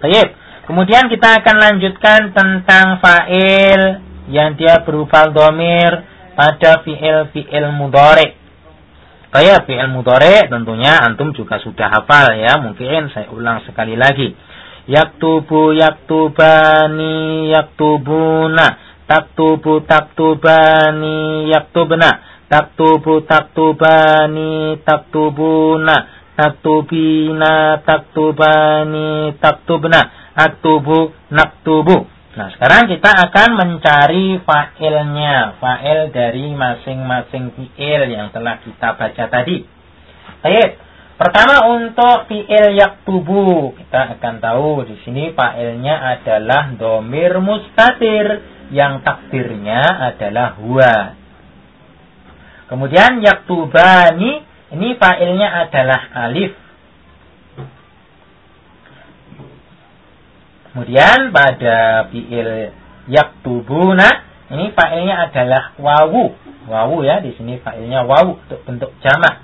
Baik. Kemudian kita akan lanjutkan tentang fa'il yang dia berupa domir pada fi'il-fi'il mudhari. Kayak fi'il mudhari tentunya antum juga sudah hafal ya. Mungkin saya ulang sekali lagi. Yaktubu yaktubani yaktubuna. Taktubu taktubani yaktubna. Taktubu taktubani taktubuna. Taktubina taktubani taktubna aktubu, naktubu. Nah, sekarang kita akan mencari fa'ilnya, fa'il dari masing-masing fi'il yang telah kita baca tadi. Baik. Pertama untuk fi'il yaktubu, kita akan tahu di sini fa'ilnya adalah domir mustatir yang takdirnya adalah huwa. Kemudian yaktubani, ini fa'ilnya adalah alif. Kemudian pada fiil yaktubuna ini fa'ilnya adalah wawu. Wawu ya, di sini fa'ilnya wawu untuk bentuk jamak.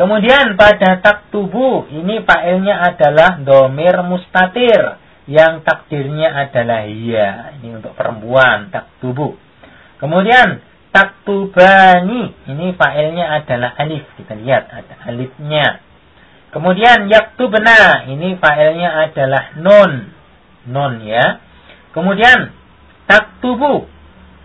Kemudian pada taktubu ini fa'ilnya adalah domir mustatir yang takdirnya adalah iya. Ini untuk perempuan taktubu. Kemudian taktubani ini fa'ilnya adalah alif. Kita lihat ada alifnya. Kemudian yaktubna, ini failnya adalah nun. Nun ya. Kemudian taktubu,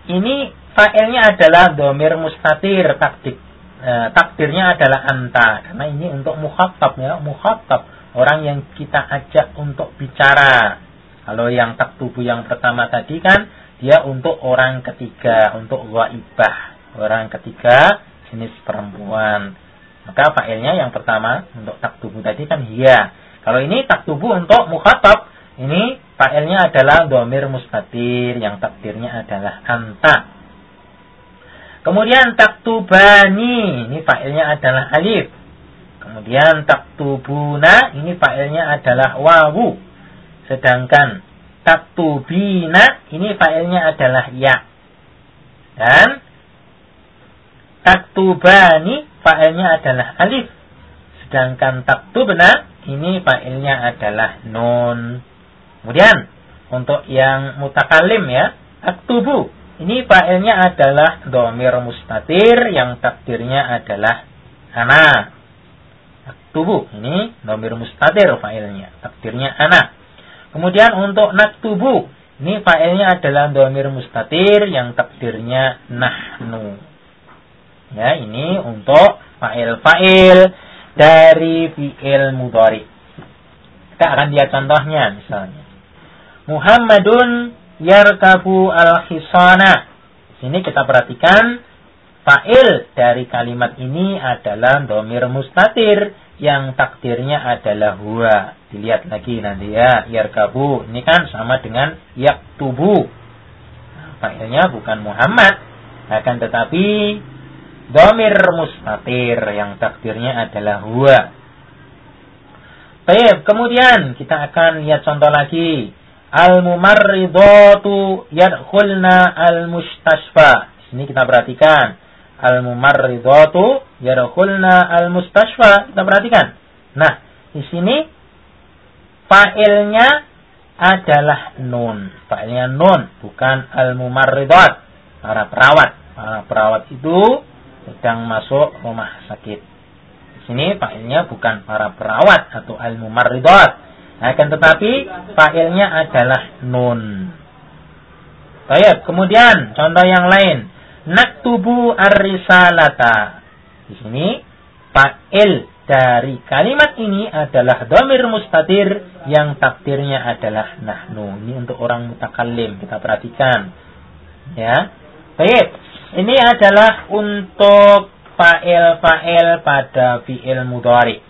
ini failnya adalah domir mustatir, takdir. E, takdirnya adalah anta. Karena ini untuk mukhatab ya, mukhatab. Orang yang kita ajak untuk bicara. Kalau yang taktubu yang pertama tadi kan, dia untuk orang ketiga, untuk waibah. Orang ketiga jenis perempuan. Maka fa'ilnya yang pertama untuk taktubu tadi kan hiya. Kalau ini taktubu untuk mukhatab, ini fa'ilnya adalah domir mustatir yang takdirnya adalah anta. Kemudian taktubani, ini fa'ilnya adalah alif. Kemudian taktubuna, ini fa'ilnya adalah wawu. Sedangkan taktubina, ini fa'ilnya adalah ya. Dan taktubani fa'ilnya adalah alif. Sedangkan taktubna ini fa'ilnya adalah nun. Kemudian untuk yang mutakalim ya, aktubu. Ini fa'ilnya adalah domir mustatir yang takdirnya adalah ana. Aktubu ini domir mustatir fa'ilnya, takdirnya ana. Kemudian untuk naktubu ini fa'ilnya adalah domir mustatir yang takdirnya nahnu. Ya, ini untuk fa'il-fa'il dari fi'il mudhari. Kita akan lihat contohnya misalnya. Muhammadun yarkabu al-hisana. Sini kita perhatikan fa'il dari kalimat ini adalah domir mustatir yang takdirnya adalah huwa. Dilihat lagi nanti ya, yarkabu. Ini kan sama dengan yaktubu. Fa'ilnya bukan Muhammad. Akan tetapi domir mustatir yang takdirnya adalah huwa. Baik, kemudian kita akan lihat contoh lagi. Al-mumarridatu yadkhulna al-mustashfa. Sini kita perhatikan. Al-mumarridatu yadkhulna al-mustashfa. Kita perhatikan. Nah, di sini fa'ilnya adalah nun. Fa'ilnya nun, bukan al-mumarridat. Para perawat. Para perawat itu sedang masuk rumah sakit. Di sini fa'ilnya bukan para perawat atau al-mumarridat. Akan tetapi fa'ilnya adalah nun. Baik, kemudian contoh yang lain. Naktubu ar-risalata. Di sini fa'il dari kalimat ini adalah domir mustatir yang takdirnya adalah nahnu. Ini untuk orang mutakallim. Kita perhatikan. Ya. Baik. Ini adalah untuk fa'il-fa'il pada fi'il mudhari.